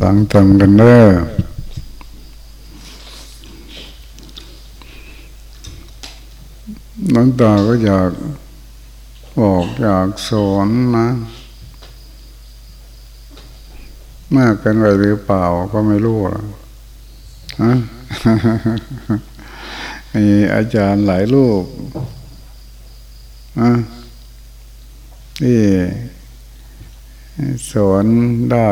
ฟังทำกันเด้อน้องตาก็อยากบอกอยากสอนนะ มากกันไปหรือเปล่าก็ไม่รู้ฮะมีอาจารย์หลายรูปที่ สอนได้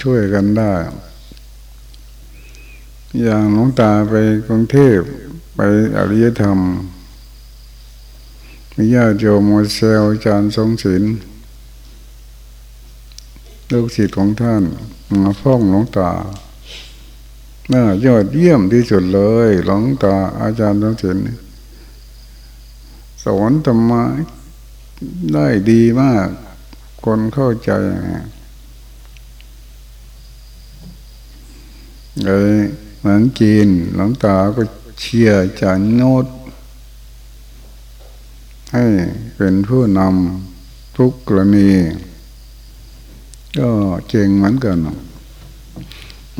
ช่วยกันได้ อย่างหลวงตาไปกรุงเทพไปอริยธรรมมีญาติโยมมาเซลอาจารย์ทรงศิลลูกศิษย์ของท่านมาฟ้องหลวงตาน่ายอดเยี่ยมที่สุดเลย หลวงตาอาจารย์ทรงศิลสอนธรรมะ ได้ดีมาก คนเข้าใจเลยเหมือนจีนหลวงตาก็เชียร์จานโนดให้เป็นผู้นำทุกกรณี ก็เก่งเหมือนกัน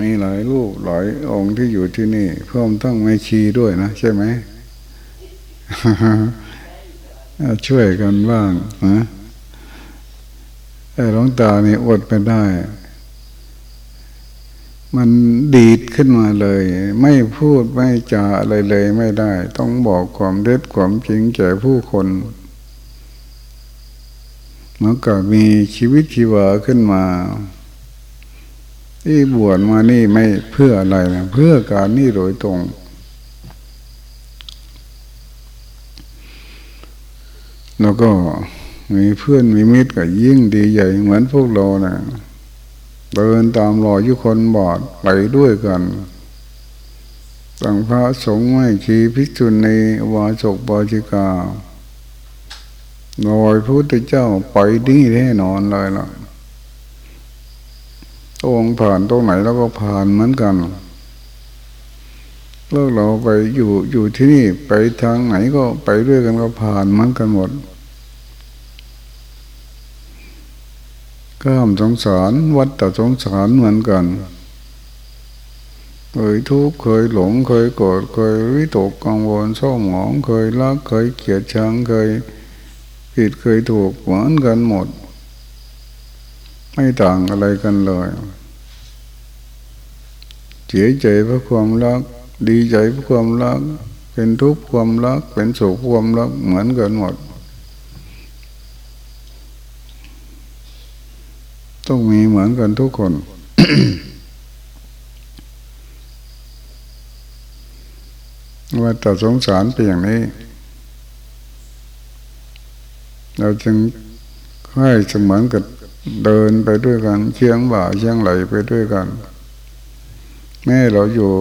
มีหลายลูกหลายองค์ที่อยู่ที่นี่ เพิ่มทั้งไม่ชีด้วยนะ ใช่ไหม ช่วยกันบ้างนะแต่หลวงตานี่อดไปได้ มันดีดขึ้นมาเลย ไม่พูดไม่จาอะไรเลยไม่ได้ ต้องบอกความเด็ดความจริงแก่ผู้คนเมื่อก็มีชีวิตชีวาขึ้นมา ที่บวชมานี่ไม่เพื่ออะไรนะเพื่อการนี่โดยตรง แล้วก็มีเพื่อนมีมิตรก็ยิ่งดีใหญ่เหมือนพวกเราเนะเดินตามรอยยุคนบอดไปด้วยกันสังพระสงฆ์ไม่ชีพิจุนในวาจกบาจิกาลอยพระพุทธเจ้าไปดีแน่นอนเลยล่ะองค์ผ่านตรงไหนแล้วก็ผ่านเหมือนกันเลิกเราไปอยู่อยู่ที่นี่ไปทางไหนก็ไปด้วยกันก็ผ่านมันกันหมดข้ามสงสารวัดแต่สงสารเหมือนกันเคยทุกข์เคยหลงเคยโกรธเคยวิตกกังวลเศร้าหมองเคยรักเคยเกลียดชังเคยผิดเคยถูกเหมือนกันหมด ไม่ต่างอะไรกันเลย เสียใจเพราะความรัก ดีใจความรัก เป็นทุกข์ความรัก เป็นสุขความรัก เหมือนกันหมด ต้องมีเหมือนกันทุกคนว่าแต่สงสารเป็นอย่างนี้ เราจึงให้เสมือนกับเดินไปด้วยกันเชียงบ่าเชียงไหลไปด้วยกัน แม่เราอยู่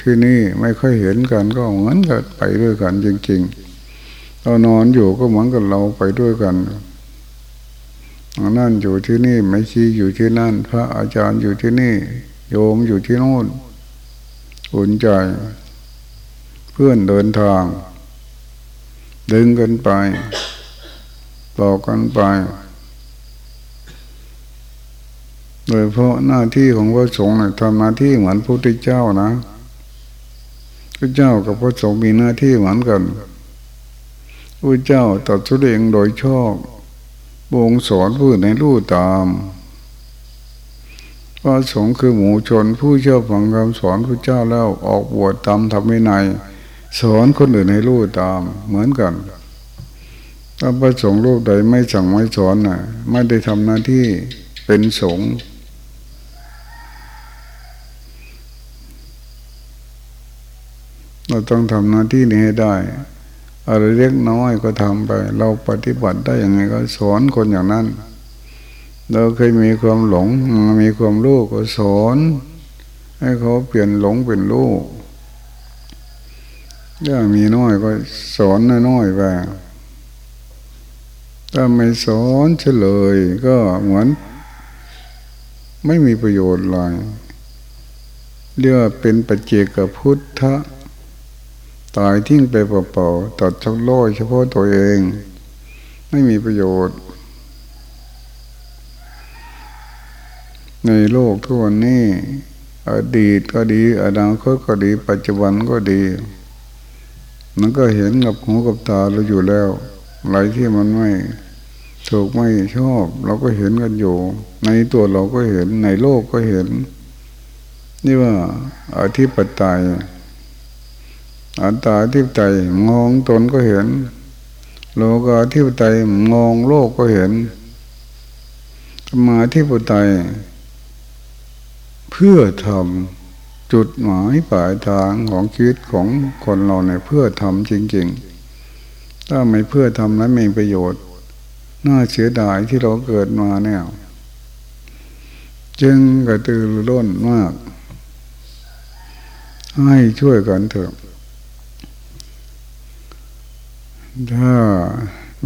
ที่นี่ไม่ค่อยเห็นกันก็เหมือนกันไปด้วยกันจริงๆเรานอนอยู่ก็เหมือนกับเราไปด้วยกันนั่นอยู่ที่นี่ไม่ชีอยู่ที่นั่น พระอาจารย์อยู่ที่นี่ โยมอยู่ที่โน่นอุ่นใจ เพื่อนเดินทาง ดึงกันไปบอกกันไป โดยเพราะหน้าที่ของพระสงฆ์เนี่ยทำหน้าที่เหมือนพระพุทธเจ้านะพระเจ้ากับพระสงฆ์มีหน้าที่เหมือนกันพระเจ้าตัดสุดเองโดยชอบบงสอนผู้ในรู้ตามพระสงฆ์คือหมู่ชนผู้เชื่อฟังคำสอนพระเจ้าแล้วออกบวชตามธรรมวินัยสอนคนอื่นให้รู้ตามเหมือนกันถ้าพระสงฆ์รูปใดไม่สั่งไม่สอนน่ะ ไม่ได้ทำหน้าที่เป็นสงฆ์ เราต้องทำหน้าที่นี้ให้ได้อะไรเล็กน้อยก็ทำไป เราปฏิบัติได้อย่างไงก็สอนคนอย่างนั้น เราเคยมีความหลง มีความรู้ก็สอนให้เขาเปลี่ยนหลงเป็นรู้ถ้ามีน้อยก็สอนน้อยๆไปถ้าไม่สอนเฉลย ก็เหมือน ไม่มีประโยชน์เลยเรียกเป็นปัจเจกพุทธ ตายทิ้งไปเปล่าๆตัดช่องลอยเฉพาะตัวเอง ไม่มีประโยชน์ ในโลกทุกวันนี้อดีตก็ดีอนาคตก็ดี ปัจจุบันก็ดีมันก็เห็นกับหูกับตาเราอยู่แล้วอะไรที่มันไม่ถูกไม่ชอบ เราก็เห็นกันอยู่ ในตัวเราก็เห็นในโลกก็เห็น นี่ว่าอธิปไตย อัตตาที่ใจมองตนก็เห็น โลกาที่ใจมองโลกก็เห็นมาที่ปไตยเพื่อทำจุดหมายปลายทางของชีวิตของคนเราเนี่ยเพื่อทำจริง ๆ ถ้าไม่เพื่อทำนั้นไม่มีประโยชน์ น่าเสียดายที่เราเกิดมาเนี่ยจึงกระตือรือร้นมาก ให้ช่วยกันเถอะ ถ้า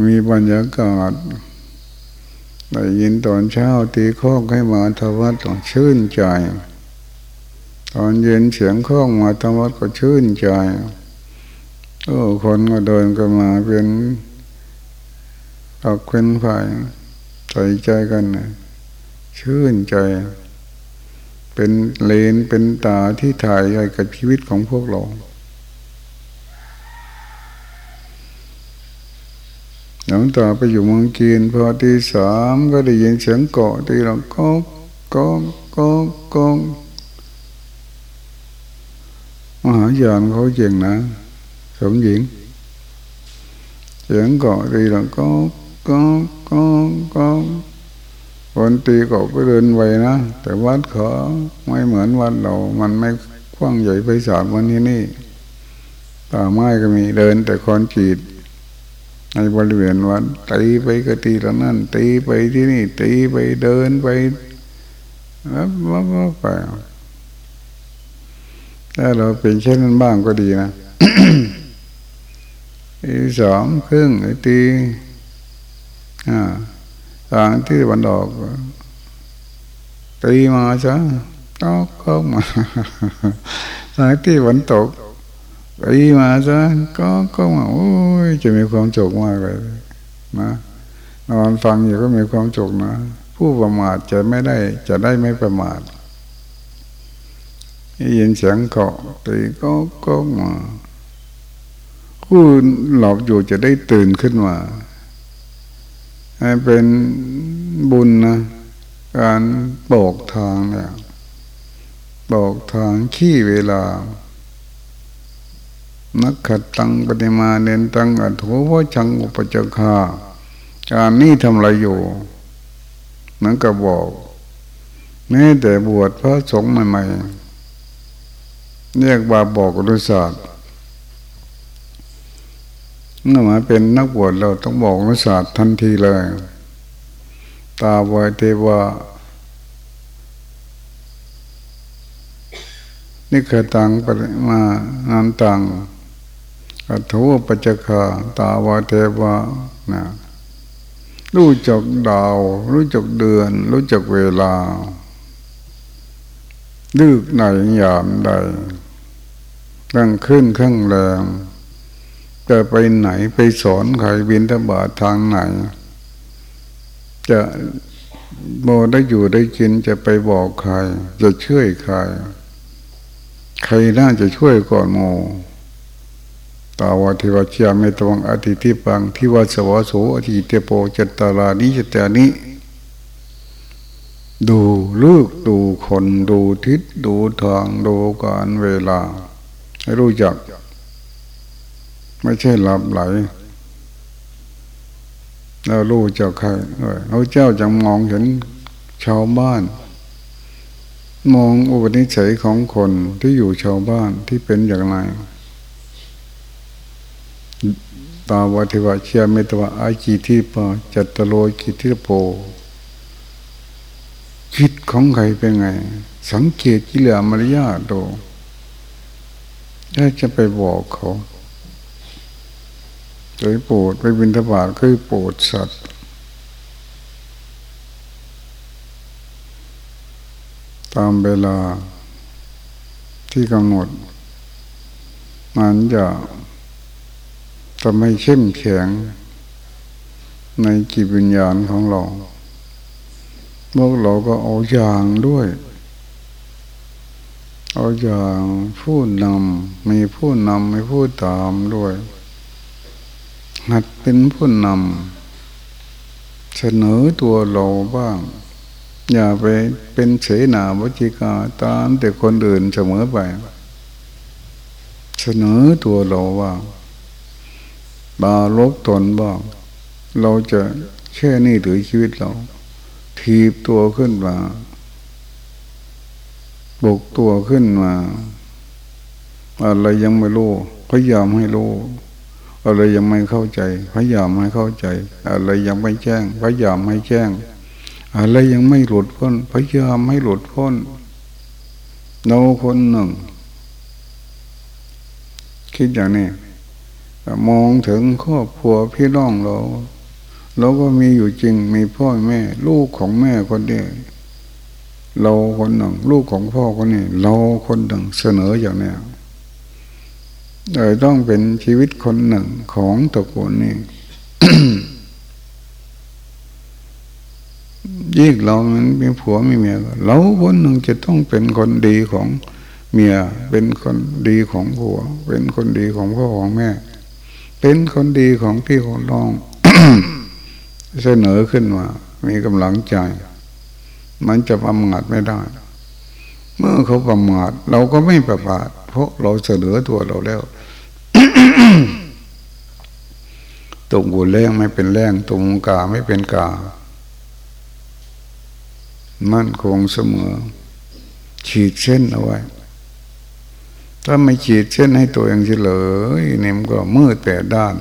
มีบรรยากาศได้ยินตอนเช้าตีข้องให้มาทวัดต้องชื่นใจ ตอนเย็นเสียงข้องมาทวัดก็ชื่นใจโอ้คนก็เดินกันมาเป็นตักเป็นฝ่ายใส่ใจกันนะชื่นใจ เป็นเลนเป็นตาที่ถ่ายให้กับชีวิตของพวกเรา หลังตาไปอยู่เมืองจีนพอที่สามก็ได้ยินเสียงเกาะตีเราก็ก็ก็ก็มหายานเขาเจ๋งนะสมหญิง เสียงเกาะตีเราก็ก็ก็ก็คนตีเกาะก็เดินไวนะ แต่วัดเขาไม่เหมือนวัดเรา มันไม่กว้างใหญ่ไปสามวันที่นี่ป่าไม้ก็มีเดินแต่คอนจีด ในบริเวณวัดตีไปก็ตีแล้วนั่นตีไปที่นี่ ตีไปเดินไปแล้วว่าไปถ้าเราเป็นเช่นนั้นบ้างก็ดีนะตีสองครึ่งตีอ่าทางที่วันดอกตีมาซะตอกเข้ามาทางที่วันตก ตีมาซะก็ก็มาโอ้ยจะมีความจกมากเลยนะนอนฟังอยู่ก็มีความจกนะ ผู้ประมาทจะไม่ได้จะได้ไม่ประมาทยินเสียงเกาะตีก็ก็มาผู้หลับอยู่จะได้ตื่นขึ้นมาให้เป็นบุญนะการบอกทางเนี่ยบอกทางขี้เวลา นักขัดตังปฏิมาเนนตังอัตโหวชังอุปจคาการนี้ทำอะไรอยู่นั่นก็บอกแม้แต่บวชพระสงฆ์ใหม่ๆเรียกว่าบอกรุศาสตร์เมื่อมาเป็นนักบวชเราต้องบอกรุศาสตร์ทันทีเลย ตาบอยเทวานี่คือตังปริมานานตัง อัตวปัจจคาตาวาเทวานะรู้จักดาว รู้จักเดือน รู้จักเวลาลึกไหนยามใดตั้งขึ้นข้างแรงจะไปไหนไปสอนใครบินทบาททางไหน จะโมได้อยู่ได้กินจะไปบอกใคร จะช่วยใคร ใครน่าจะช่วยก่อนโม ตาวาทิวาชยเมตวังอธิทิปังทิวาสวาโสอธิเตโปจัตตารานิจตานิดูลูกดูคนดูทิศดูทางดูการเวลา ให้รู้จัก ไม่ใช่หลับไหลเรารู้จักใครเราเจ้าจะมองเห็นชาวบ้าน มองอุปนิสัยของคนที่อยู่ชาวบ้านที่เป็นอย่างไร ตาวาทิวะเชียเมตวะอาจิทิปะจัตตโลกิทิโปคิดของใครเป็นไง สังเกตกิเลสมารยาโตถ้าจะไปบอกเขาโดยโปรดไปบินทบาทคือโปรดสัตว์ ตามเวลาที่กำหนดมันจะ ทำให้เข้มแข็งในจิตวิญญาณของเราพวกเราก็เอาอย่างด้วย เอาอย่างผู้นำมีผู้นำมีผู้ตามด้วย หัดเป็นผู้นำเสนอตัวเราบ้าง อย่าไปเป็นเสนาวจิกาตามแต่คนอื่นเสมอไป เสนอตัวเราบ้าง บาลบตนบ้าง เราจะแค่นี้ถือชีวิตเรา ทีบตัวขึ้นมาบกตัวขึ้นมา อะไรยังไม่รู้พยายามให้รู้อะไรยังไม่เข้าใจ พยายามให้เข้าใจ อะไรยังไม่แจ้ง พยายามให้แจ้ง อะไรยังไม่หลุดพ้น พยายามให้หลุดพ้นเราคนหนึ่ง คิดอย่างนี้ มองถึงครอบครัวพี่น้องเราเราก็มีอยู่จริงมีพ่อแม่ ลูกของแม่คนเดียวเราคนหนึ่ง ลูกของพ่อคนนี้เราคนหนึ่งเสนออย่างนี้เลยต้องเป็นชีวิตคนหนึ่งของตระกูลนี้ยิ่งเรามันมีผัวมีเมียเราคนหนึ่งจะต้องเป็นคนดีของเมียเป็นคนดีของผัว เป็นคนดีของพ่อของแม่ เป็นคนดีของพี่ของน้องเสนอขึ้นมา มีกำลังใจ มันจะประมาทไม่ได้ เมื่อเขาประมาทเราก็ไม่ประมาทเพราะเราเสนอตัวเราแล้วตรงบุญแรงไม่เป็นแรงตรงกาไม่เป็นกา มั่นคงเสมอ ฉีดเส้นเอาไว้ ถ้าไม่ฉีดเส้นให้ตัวเองเฉลยเนี่ยมันก็มืดแปดด้าน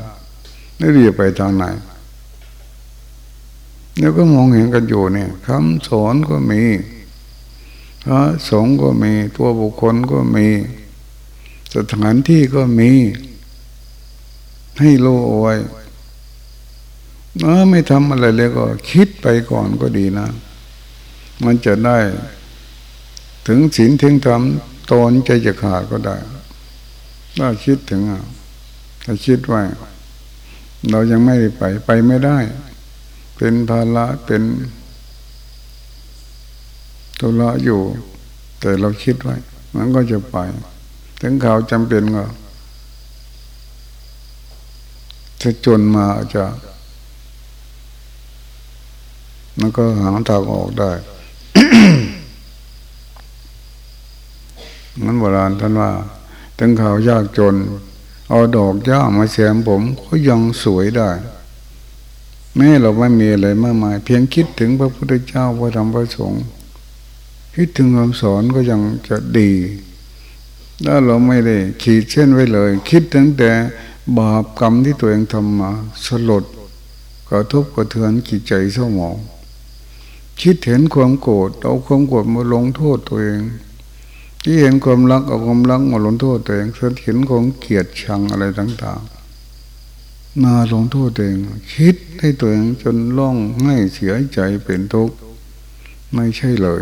ไม่รู้จะไปทางไหน แล้วก็มองเห็นกันอยู่เนี่ยคำสอนก็มีพระสงฆ์ก็มีตัวบุคคลก็มี สถานที่ก็มี ให้โลเอาไว้เออไม่ทำอะไรเลยก็ คิดไปก่อนก็ดีนะ มันจะได้ ถึงศีลถึงธรรม ตนใจจะขาดก็ได้ ถ้าคิดถึงอะถ้าคิดไว้เรายังไม่ได้ไปไปไม่ได้ เป็นภาระเป็นตัวละอยู่ แต่เราคิดไว้ มันก็จะไป ถึงข่าวจำเป็นก็จะจนมาจะมันก็หาทางออกได้ มันโบราณท่านว่าถึงข่าวยากจน เอาดอกย่ามาแซมผมก็ยังสวยได้แม้เราไม่มีอะไรมากมาย เพียงคิดถึงพระพุทธเจ้าพระธรรมพระสงฆ์คิดถึงคำสอนก็ยังจะดีถ้าเราไม่ได้ขีดเส้นไว้เลย คิดตั้งแต่บาปกรรมที่ตัวเองทำมา สลดกระทบกระเทือนจิตใจเศร้าหมอง คิดเห็นความโกรธเอาความโกรธมาลงโทษตัวเอง ที่เห็นความรักเอาความรักมาลงโทษตัวเองเห็นของเกลียดชังอะไรต่าง ๆ มาลงโทษตัวเอง คิดให้ตัวเองจนล่องให้เสียใจเป็นทุกข์ไม่ใช่เลย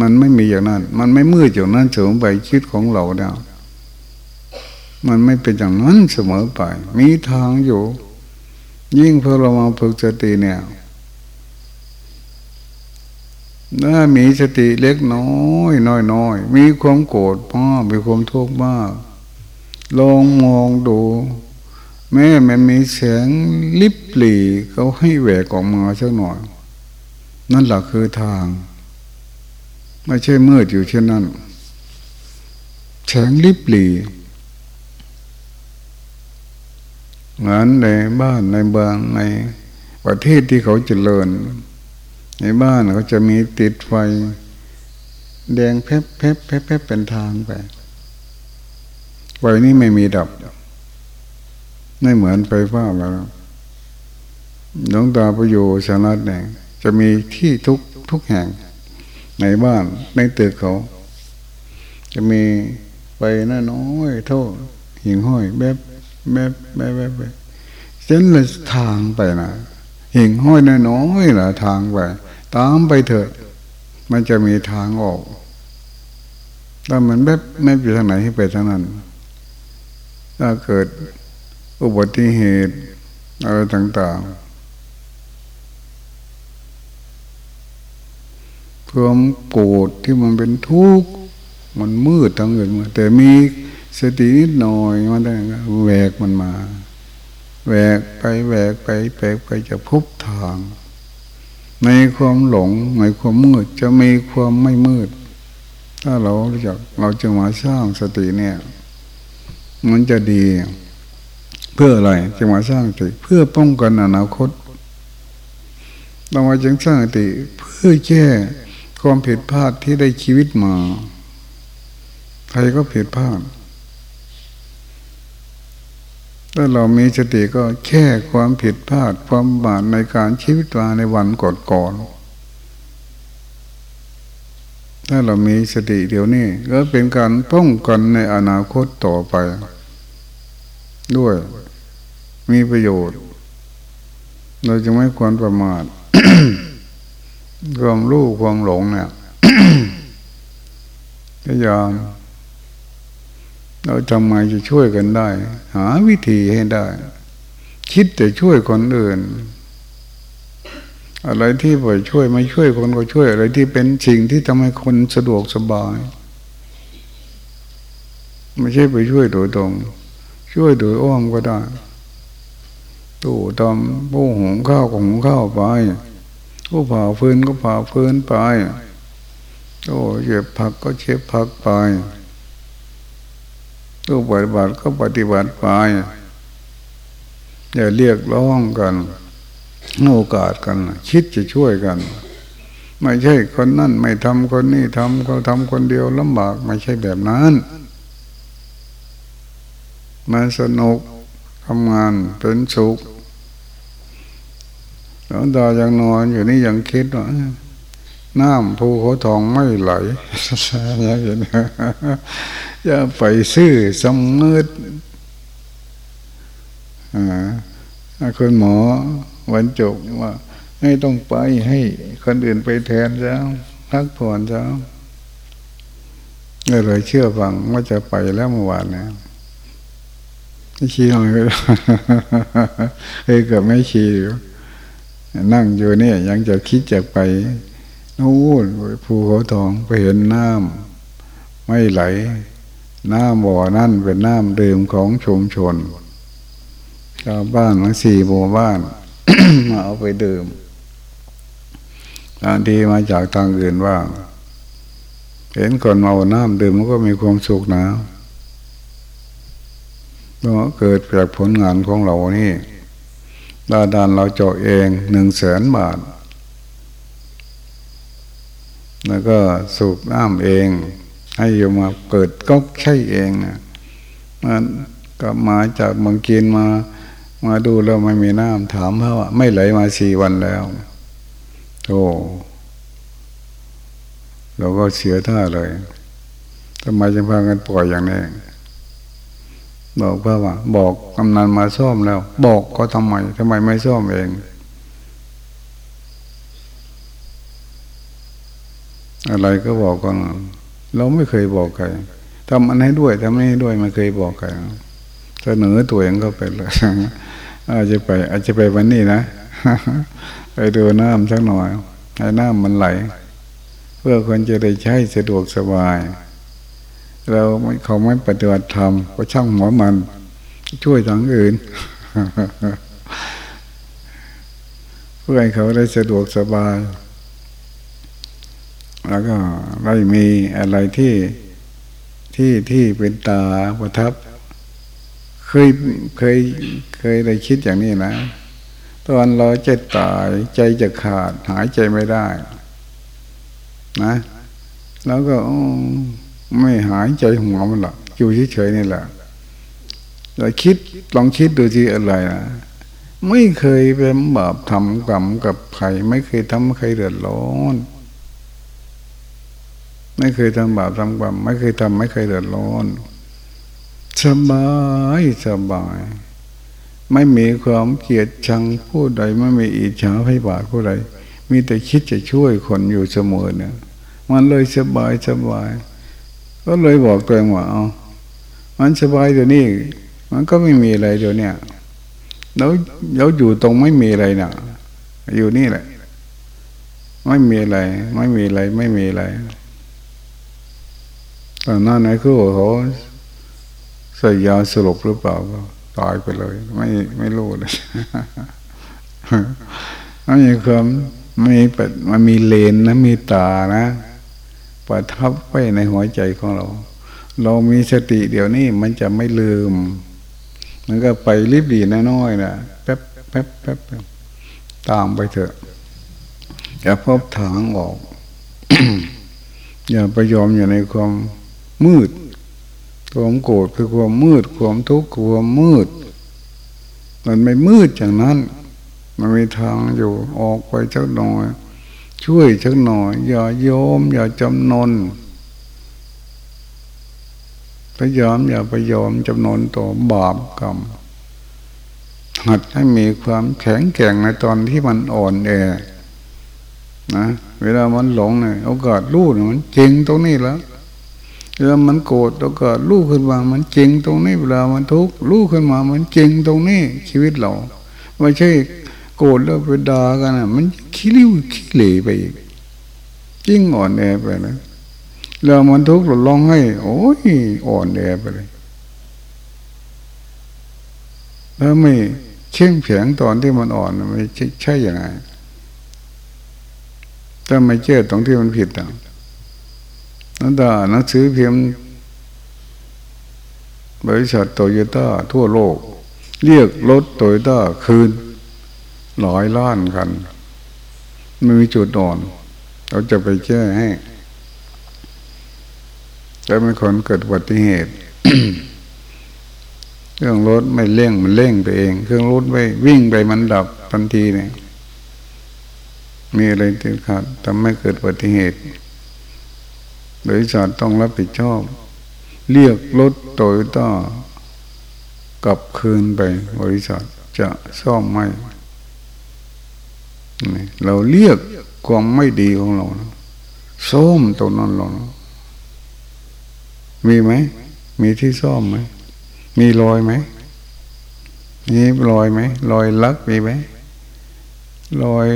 มันไม่มีอย่างนั้น มันไม่มืดอย่างนั้นเสมอไปคิดของเราเนี่ยมันไม่เป็นอย่างนั้นเสมอไป มีทางอยู่ ยิ่งพอเรามาฝึกสติเนี่ย ถ้ามีสติเล็กน้อยน้อยน้อยมีความโกรธมากมีความทุกข์มากลองมองดู แม้มันมีแสงลิบหลีเขาให้แหวกออกมาสักหน่อย นั่นแหละคือทาง ไม่ใช่มืดอยู่เช่นนั้นแสงลิบหลีงานในบ้านในบางในประเทศที่เขาเจริญ ในบ้านเขาจะมีติดไฟ แดงแพบแพบแพบแพบเป็นทางไปไฟนี้ไม่มีดับ ไม่เหมือนไฟฟ้าแล้วหลวงตาประโยชนัดเนี่ยจะมีที่ทุกทุกแห่ง ในบ้านในตึกเขา จะมีไฟน้อยเท่าหิ่งห้อยแบบแบบแบบแบบเส้นเลยทางไปนะหิ่งห้อยน้อยๆละทางไป ตามไปเถอะมันจะมีทางออกแต่มันแบบไม่ไปทางไหนให้ไปทางนั้น ถ้าเกิดอุบัติเหตุอะไรต่างๆความโกรธที่มันเป็นทุกข์มันมืดทั้งเงินมาแต่มีสตินิดหน่อยมันได้แหวกมันมาแหวกไปแหวกไปแหวกไปจะพบทาง ในความหลงในความมืดจะมีความไม่มืด ถ้าเรารู้จักเราจะมาสร้างสติเนี่ย มันจะดี เพื่ออะไรจะมาสร้างสติเพื่อป้องกันอนาคตเรามาจึงสร้างสติเพื่อแก้ความผิดพลาดที่ได้ชีวิตมา ใครก็ผิดพลาด ถ้าเรามีสติก็แค่ความผิดพลาดความบาดในการชีวิตวาในวันก่อนๆถ้าเรามีสติเดี๋ยวนี้ก็เป็นการป้องกันในอนาคตต่อไป ด้วยมีประโยชน์ เราจะไม่ควรประมาทความรู้ความหลงเนี่ยพยายาม เราทำไมจะช่วยกันได้ หาวิธีให้ได้ คิดแต่ช่วยคนอื่น อะไรที่ไปช่วยไม่ช่วยคนก็ช่วย อะไรที่เป็นสิ่งที่ทำให้คนสะดวกสบาย ไม่ใช่ไปช่วยโดยตรง ช่วยโดยอ้อมก็ได้ตู้ทำผู้หุงข้าวของหุงข้าวไปผู้ผ่าฟืนก็ผ่าฟืนไปโอ้เก็บผักก็เช็บผักไป ผู้ปฏิบัติก็ปฏิบัติไปอย่าเรียกร้องกันโอกาสกัน คิดจะช่วยกัน ไม่ใช่คนนั่นไม่ทำคนนี้ทำเขาทำคนเดียวลำบากไม่ใช่แบบนั้นมันสนุกทำงานเป็นสุขแล้วตายังนอนอยู่นี่ยังคิดว่าน้ำภูเขาทองไม่ไหลอย่างนี้ อย่าไปซื้อสมเงิดอ่าคนหมอวันจบว่าให้ต้องไปให้คนอื่นไปแทนจ้าพักผ่อนจ้าเลยเชื่อฟังว่าจะไปแล้วเมื่อวานนะไม่ชี้หน่อยก็เฮ้ยกับไม่ชี้นั่งอยู่เนี่ย ยังจะคิดจะไปนู่นภูเขาทองไปเห็นน้ำไม่ไหล น้ำบ่อนั่นเป็นน้ำดื่มของชุมชนชาวบ้านทั้งสี่หมู่บ้านมาเอาไปดื่มบางทีมาจากทางอื่นว่า เห็นคนเอาน้ำดื่มมันก็มีความสุขนะเพราะเกิดจากผลงานของเรานี่ดาดานเราเจาะเองหนึ่งแสนบาท แล้วก็สูบน้ำเอง ให้โยมาเปิดก๊อกใช่เองมันก็มาจากเมืองกินมา มาดูแล้วไม่มีน้ำถามเขาว่าไม่ไหลมาสี่วันแล้วโอ้เราก็เสียท่าเลยทำไมจึงพากันปล่อยอย่างนี้บอกพ่อว่า บอกกำนันมาซ่อมแล้ว บอกก็ทำไมทำไมไม่ซ่อมเองอะไรก็บอกกัน เราไม่เคยบอกใครทำอันให้ด้วยทำให้ด้วยไม่เคยบอกใครเสนอตัวเองก็ไปเลยอาจจะไป อาจจะไปวันนี้นะไปดูน้ำสักหน่อยให้น้ำมันไหล เพื่อคนจะได้ใช้สะดวกสบาย เราเขาไม่ปฏิบัติธรรมก็ช่างหัวมัน ช่วยทางอื่น เพื่อให้เขาได้สะดวกสบาย แล้วก็ไม่มีอะไรที่ที่ที่เป็นตาประทับ เคยเคยเคยได้คิดอย่างนี้นะ ตอนเราจะตายใจจะขาดหายใจไม่ได้ นะ แล้วก็ไม่หายใจหัวมันหรอกอยู่เฉยๆนี่แหละเราคิดลองคิดดูที่อะไรนะไม่เคยเป็นบาปทำกรรมกับใคร ไม่เคยทำใครเดือดร้อน ไม่เคยทำบาปทำกรรมไม่เคยทำไม่เคยเดือดร้อนสบายสบาย ไม่มีความเกลียดชังผู้ใดไม่มีอิจฉาพยาบาทผู้ใด มีแต่คิดจะช่วยคนอยู่เสมอเนี่ย มันเลยสบายสบาย ก็เลยบอกตัวเองว่าเอามันสบายเดี๋ยวนี้มันก็ไม่มีอะไรเดี๋ยวนี้แล้วเราอยู่ตรงไม่มีอะไรนะอยู่นี่แหละ ไม่มีอะไร ไม่มีอะไร ไม่มีอะไร แตอนนั้นไอ้ครูเขาใส่ยาสลบหรือเปล่าก็ตายไปเลย ไม่ไม่รู้เลยมันมีความมีเป็ดมันมีเลนนะมีตานะประทับไว้ในหัวใจของเรา เรามีสติเดี๋ยวนี้มันจะไม่ลืม มันก็ไปรีบดีน้อยๆนะแป๊บแป๊บแป๊บตามไปเถอะอย่าพบทางออก อย่าไปยอมอยู่ในความ มืดความโกรธคือความมืด ความทุกข์ความมืด มันไม่มืดอย่างนั้น มันมีทางอยู่ออกไปชักหน่อย ช่วยชักหน่อย อย่ายอม อย่าจำนนพยายามอย่าไปยอมจำนนต่อบาปกรรมหัดให้มีความแข็งแกร่งในตอนที่มันอ่อนแอนะเวลามันหลงเนี่ยโอกาสรู้เนี่ยมันจริงตรงนี้แล้ว เวลามันโกรธโอกาสรู้ขึ้นมามันจริงตรงนี้เวลามันทุกข์รู้ขึ้นมามันจริงตรงนี้ชีวิตเราไม่ใช่โกรธแล้วไปด่ากันนะมันขี้ริ้วขี้เหร่ไปอีกยิ่งอ่อนแอไปนะแล้วมันทุกข์เราร้องให้ โอ้ยอ่อนแอไปเลยแล้วไม่เชื่องแข็งตอนที่มันอ่อนไม่ใช่อย่างไรถ้าไม่เชื่อตรงที่มันผิดอะ นั่นแต่หนังสือเพียงบริษัทโตโยต้าทั่วโลก เรียกรถโตโยต้าคืนหลายล้านกันไม่มีจุดอ่อน เราจะไปแก้ให้จะไม่คนเกิดอุบัติเหตุเครื่องรถไม่เร่งมันเร่งไปเอง เครื่องรถไม่วิ่งไปมันดับทันทีเนี่ยมีอะไรติดขัดทำให้เกิดอุบัติเหตุ บริษัทต้องรับผิดชอบ เรียกรถโตโยต้ากลับคืนไป บริษัทจะซ่อมไม่ เราเรียกความไม่ดีของเราซ่อมตรงนั้นเรามีไหม มีที่ซ่อมไหม มีรอยไหมมีรอยไหมรอยลักมีไหมรอย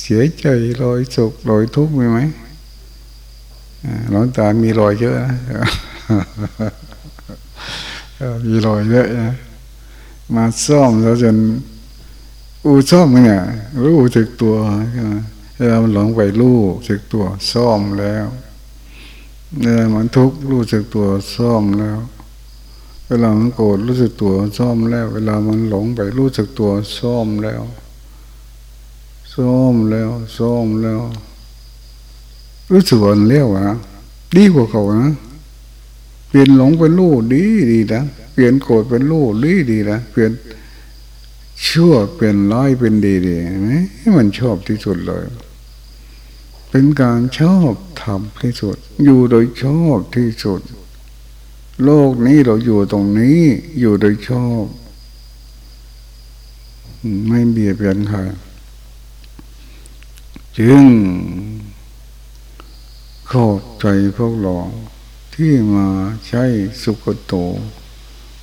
เสียใจรอยสุขรอยทุกข์มีไหม หลวงตามีรอยเยอะนะมีรอยเยอะนะมาซ่อมแล้วจน อูซ่อมเนี่ยรู้สึกตัวเราหลงไปรู้สึกตัวซ่อมแล้วเนี่ยมันทุกข์รู้สึกตัวซ่อมแล้ว เวลามันโกรธรู้สึกตัวซ่อมแล้ว เวลามันหลงไปรู้สึกตัวซ่อมแล้วซ่อมแล้วซ่อมแล้ว รู้สึกว่าเลี้ยวนะดีกว่าเขานะเปลี่ยนหลงเป็นรู้ดีดีนะเปลี่ยนโกรธเป็นรู้ดีดีนะเปลี่ยนชั่วเป็นร้ายเป็นดีดีไหมมันชอบที่สุดเลย เป็นการชอบทำที่สุด อยู่โดยชอบที่สุด โลกนี้เราอยู่ตรงนี้อยู่โดยชอบไม่เบียดเบียนใครจึง ขอบใจพวกเราที่มาใช้สุขโต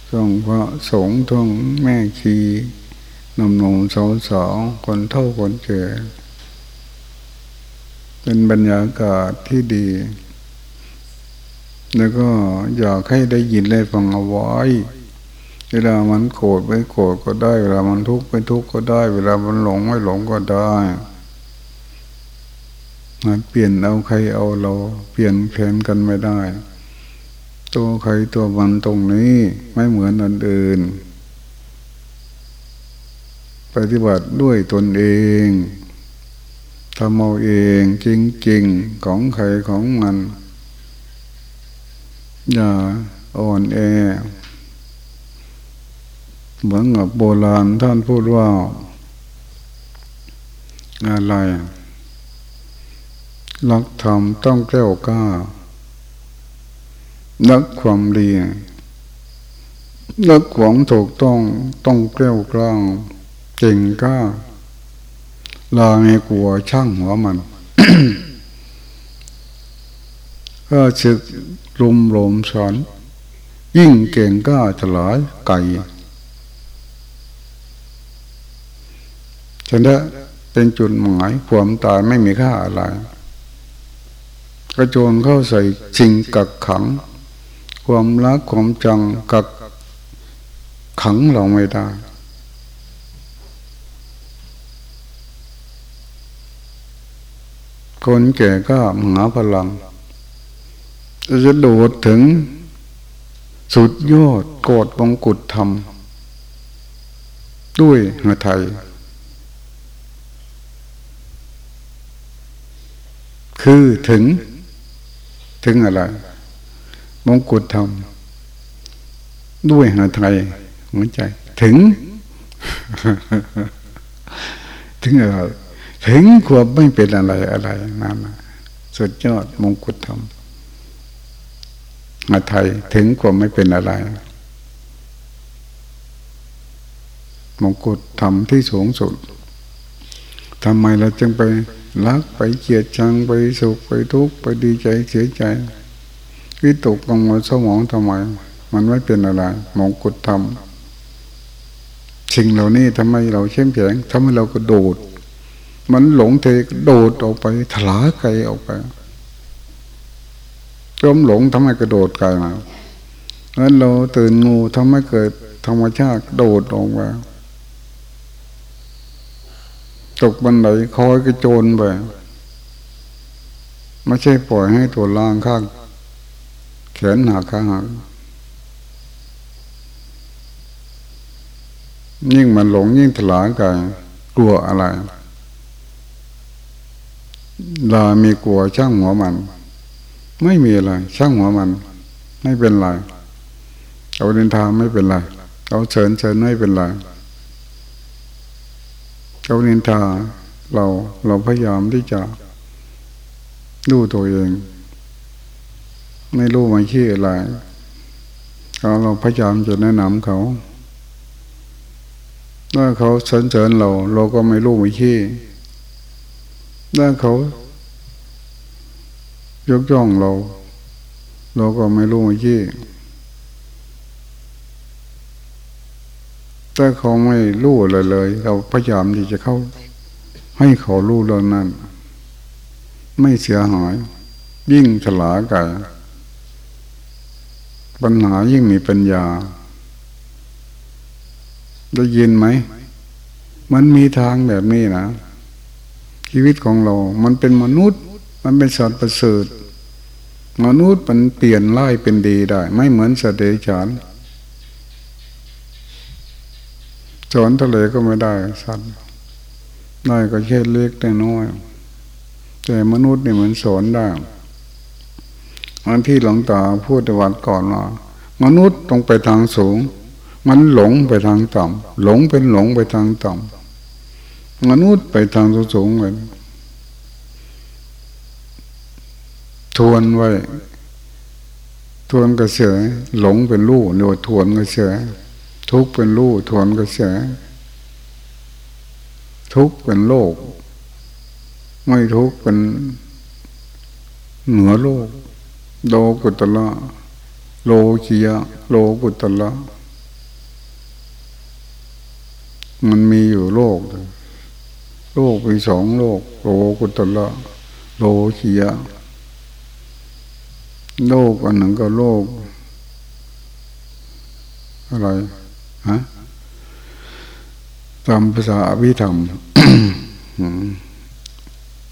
ทั้งพระสงฆ์ทั้งแม่ชีนมนมสาวสาวคนเท่าคนแก่เป็นบรรยากาศที่ดี แล้วก็อยากให้ได้ยินได้ฟังเอาไว้ เวลามันโกรธไม่โกรธก็ได้ เวลามันทุกข์ไม่ทุกข์ก็ได้ เวลามันหลงไม่หลงก็ได้ มันเปลี่ยนเอาใครเอาเรา เปลี่ยนแผนกันไม่ได้ ตัวใครตัวมันตรงนี้ไม่เหมือนอันอื่น ปฏิบัติด้วยตนเองทำเอาเองจริงๆของใครของมัน อย่าอ่อนแอเหมือนกับโบราณท่านพูดว่าอะไร รักธรรมต้องแก้วกล้ารักความดีรักขวงถูกต้องต้องแก้วกล้าเก่งกล้าลาไม่กลัวช่างหัวมันก็ชึกรุมโลมสอน ยิ่งเก่งก็ฉลายไก่ฉะนั้นเป็นจุดหมายความตายไม่มีค่าอะไร กระโจนเข้าใส่สิ่งกักขัง ความรักความจังกักขังเราไม่ได้คนแก่ก็หาพลังจะโดดถึงสุดยอดกอดบงกุฎธรรม ด้วยหาไทย คือถึง ถึงอะไร มงกุฎธรรม ด้วยหาไทยหัวใจ ถึง ถึงอะไรถึงความไม่เป็นอะไรอะไรนั่นสุดยอดมงกุฎธรรมมาไทยถึงความไม่เป็นอะไรมงกุฎธรรมที่สูงสุดทำไมเราจึงไป รักไปเกลียดชังไปสุขไปทุกข์ไปดีใจเสียใจวิตกกังวลสมองทำไม มันไม่เป็นอะไรมงกุฎธรรมสิ่งเหล่านี้ทำไมเราเข้มแข็งทำให้เรากระโดด มันหลงเทกโดดออกไปถลาไกลออกไปจมหลงทำให้กระโดดไกลมางั้นเราตื่นงูทำให้เกิดธรรมชาติโดดออกมา ตกบันไดคอยกระโจนไปไม่ใช่ปล่อยให้ตัวล่างข้างแขนหักขาหักยิ่งมันหลงยิ่งถลาไกลกลัวอะไรลามีกลัวช่างหัวมัน ไม่มีอะไร ช่างหัวมัน ไม่เป็นไรเอาเดินทางไม่เป็นไรเอาเฉินเฉินไม่เป็นไร เขาเนินทาเราเราพยายามที่จะดูตัวเอง ไม่รู้มาชื่ออะไรเราเราพยายามจะแนะนำเขาถ้าเขาเสริญเรา เราก็ไม่รู้มาชื่อถ้าเขา ยกย่องเรา เราก็ไม่รู้มา ชื่เขาไม่รู้อะไรเลย เราพยายามที่จะเข้า ให้เขารู้เรื่องนั้น ไม่เสียหาย ยิ่งฉลาดกันปัญหายิ่งมีปัญญา ได้ยินไหม มันมีทางแบบนี้นะชีวิตของเรา มันเป็นมนุษย์ มันเป็นสัตว์ประเสริฐมนุษย์มันเปลี่ยนร้ายเป็นดีได้ ไม่เหมือนสัตว์เดรัจฉาน สอนทะเลก็ไม่ได้สัตว์ได้ก็แค่เล็กแต่น้อย แต่มนุษย์นี่เหมือนสอนได้อันที่หลวงตาพูดวันก่อนว่ามนุษย์ต้องไปทางสูง มันหลงไปทางต่ำหลงเป็นหลงไปทางต่ำมนุษย์ไปทางสูงเลยทวนไว้ ทวนกระเสือหลงเป็นลูกโดยทวนกระเสือ ทุกเป็นรูทวนกระแส ทุกเป็นโลก ไม่ทุกเป็นเหนือโลก โลกุตละโลกียะ โลกุตละมันมีอยู่โลก โลกมีสองโลก โลกุตละโลกียะ โลกอันหนึ่งก็โลกอะไร ฮะตามภาษาวิธรรม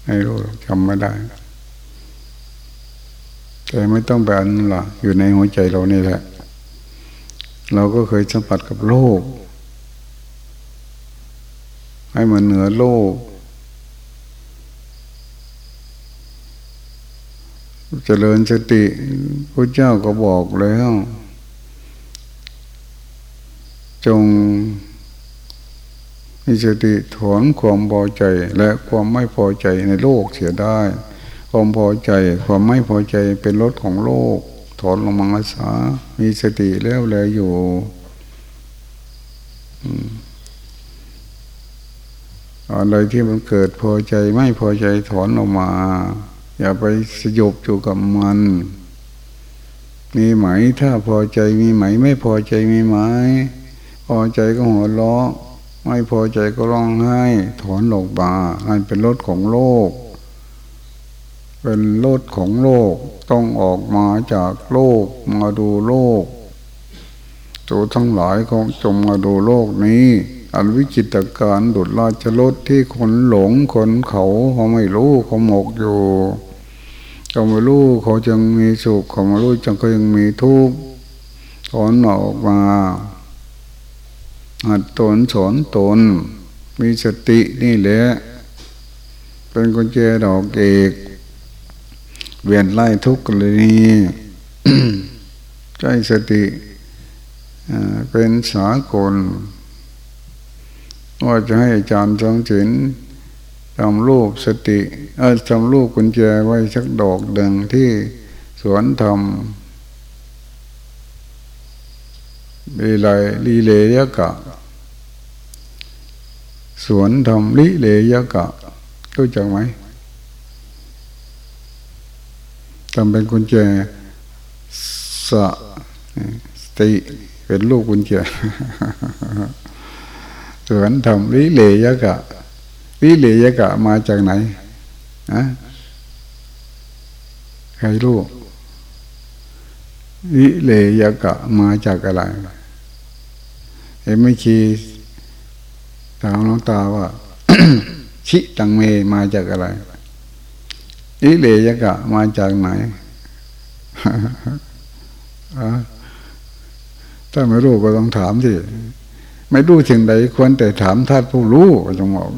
ไม่รู้จำไม่ได้ แต่ไม่ต้องแบนล่ะอยู่ในหัวใจเรานี่แหละ เราก็เคยสัมผัสกับโลก ให้มันเหนือโลกเจริญสติพระเจ้าก็บอกแล้ว จงมีสติถอนความพอใจและความไม่พอใจในโลกเสียได้ ความพอใจความไม่พอใจเป็นรถของโลก ถอนลงมาษามีสติแล้วแลอยู่อะไรที่มันเกิดพอใจไม่พอใจถอนออกมา อย่าไปสยบอยู่กับมัน มีไหมถ้าพอใจมีไหมไม่พอใจมีไหม พอใจก็หัวล้อไม่พอใจก็ร้องไห้ถอนหลกบาอันเป็นรถของโลก เป็นรถของโลกต้องออกมาจากโลกมาดูโลกตัวทั้งหลายของจงมาดูโลกนี้ อันวิจิตการดุดราชรถที่คนหลงคนเขาเขาไม่รู้เขาหมกอยู่เขาไม่รู้เขาจึงมีสุขเขาไม่รู้จึงเขายังมีทุกข์ถอนออกมา หัดตนสอนตน มีสตินี่แหละ เป็นกุญแจดอกเอกเวียนไล่ทุกข์เลยนี่ใจสติเป็นสากลว่าจะให้อาจารย์ทรงศิลทำรูปสติ เออทำรูปกุญแจไว้สักดอกเดิงที่สวนธรรม ลีไลลีเลยกะ สวนธรรมลิเลยกะรู้จักไหมทำเป็นกุญแจสะติเป็นลูกกุญแจสวนธรรมลิเลยกะลิเลยกะมาจากไหนนะใครรู้ ลิเลยกะมาจากอะไรเห็นไม่ชีถามน้องตาว่า ชิตังเมมาจากอะไรลิเลยกะมาจากไหนถ้าไม่รู้ก็ต้องถามที่ไม่รู้ถึงใดควรแต่ถามท่านผู้รู้จงบอก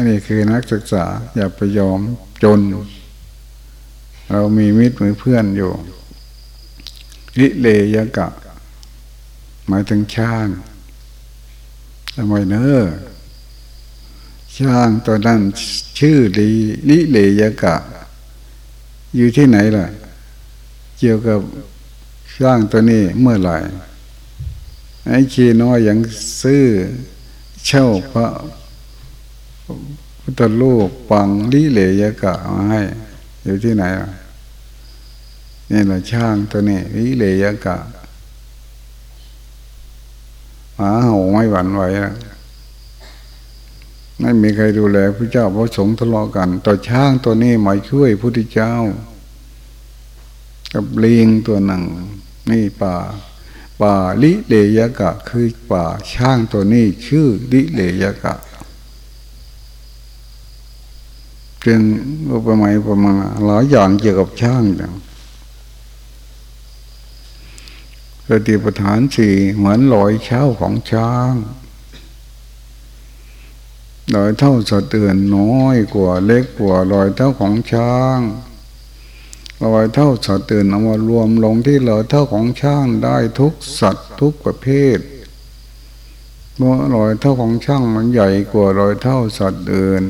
อันนี้คือนักศึกษาอย่าไปยอมจน เรามีมิตรมีเพื่อนอยู่ลิเลยกะ หมายถึงช่างทำไมเนอช่างตัวนั้นชื่อลีลิเลยกะ อยู่ที่ไหนล่ะ เกี่ยวกับช่างตัวนี้เมื่อไหร่ไอ้ชีน้อยยังซื้อเช่าพระ พุทธรูปปังลิเลยกะมาให้ อยู่ที่ไหนล่ะนี่แหละช่างตัวนี้ลิเลยกะหมาเห่าไม่หวั่นไหวนะไม่มีใครดูแลพระเจ้าพระสงฆ์ทะเลาะกัน ต่อช้างตัวนี้มาช่วยพระพุทธเจ้า กับเลิงตัวหนึ่งนี่ป่า ป่าลิเลยกะ คือป่าช้างตัวนี้ชื่อลิเลยกะ จึงอุปมาอุปมาหลายอย่างเกี่ยวกับช้างอย่างสติปัฏฐานสี่เหมือนรอยเช้าของช้างรอยเท่าสะเตือนน้อยกว่าเล็กกว่ารอยเท่าของช้างรอยเท่าสะเตือนเอามารวมลงที่รอยเท่าของช้างได้ทุกสัตว์ทุกประเภทเมื่อรอยเท่าของช้างมันใหญ่กว่ารอยเท่าสัตว์อื่น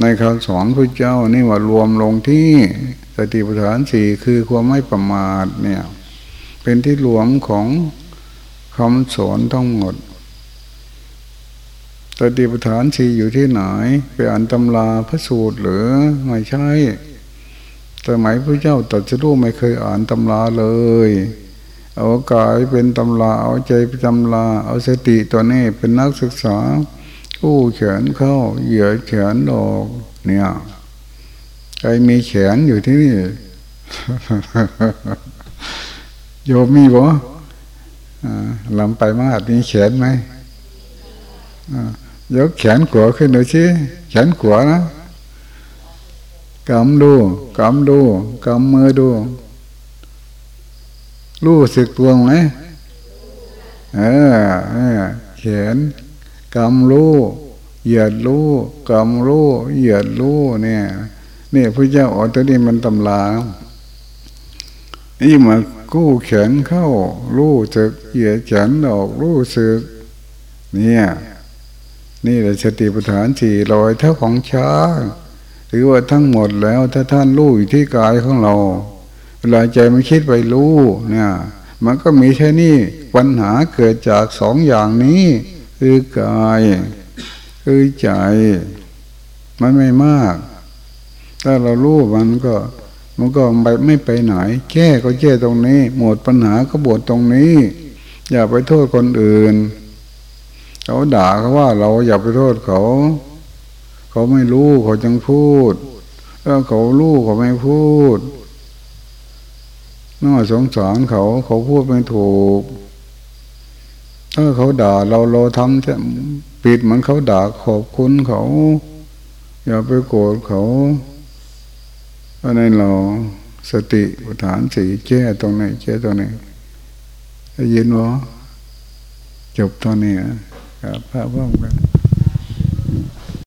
ในคำสอนพระเจ้านี่ว่ารวมลงที่สติปัฏฐานสี่คือความไม่ประมาทเนี่ย เป็นที่รวมของคำสอนทั้งหมดสติปัฏฐานสี่อยู่ที่ไหน ไปอ่านตำราพระสูตรหรือไม่ใช่สมัยพระเจ้าตรัสรู้ไม่เคยอ่านตำราเลย เอากายเป็นตำราเอาใจเป็นตำราเอาสติตัวนี้เป็นนักศึกษา กู้แขนเข้า เหยียดแขนออก เนี่ยใครมีแขนอยู่ที่นี่โยมมีบ่ลำไปมากมีแขนไหมยกแขนขวาขึ้นหน่อยสิแขนขวานะกำดูกำดูกำมือดู รู้สึกตัวไหมเออแขน กำรู้เหยียดรู้กำรู้เหยียดรู้เนี่ยนี่พระเจ้าอ๋อตัวนี้มันตำลานี่มากู้แขนเข้า รู้สึกเหยียดแขนออกรู้สึก เนี่ย นี่แหละสติปัฏฐานสี่รอยเท่าของช้างหรือว่าทั้งหมดแล้วถ้าท่านรู้อยู่ที่กายของเรา เวลาใจมันคิดไปรู้เนี่ย มันก็มีแค่นี้ปัญหาเกิดจากสองอย่างนี้ คือกาย คือใจ มันไม่มาก ถ้าเรารู้มันก็ มันก็ไปไม่ไปไหน แก้ก็แก้ตรงนี้ หมดปัญหาก็บทตรงนี้ อย่าไปโทษคนอื่น เขาด่าเขาว่าเราอย่าไปโทษเขา เขาไม่รู้เขาจึงพูดถ้าเขารู้เขาไม่พูดน่าสงสารเขาเขาพูดไม่ถูก ถ้าเขาด่าเราเราทำจะปิดเหมือนเขาด่าขอบคุณเขา อย่าไปโกรธเขาเพราะในเราสติปัฏฐานสีแก้ตรงไหนแก้ตรงไหนได้ยินวะจบตอนนี้ครับพระว่างกัน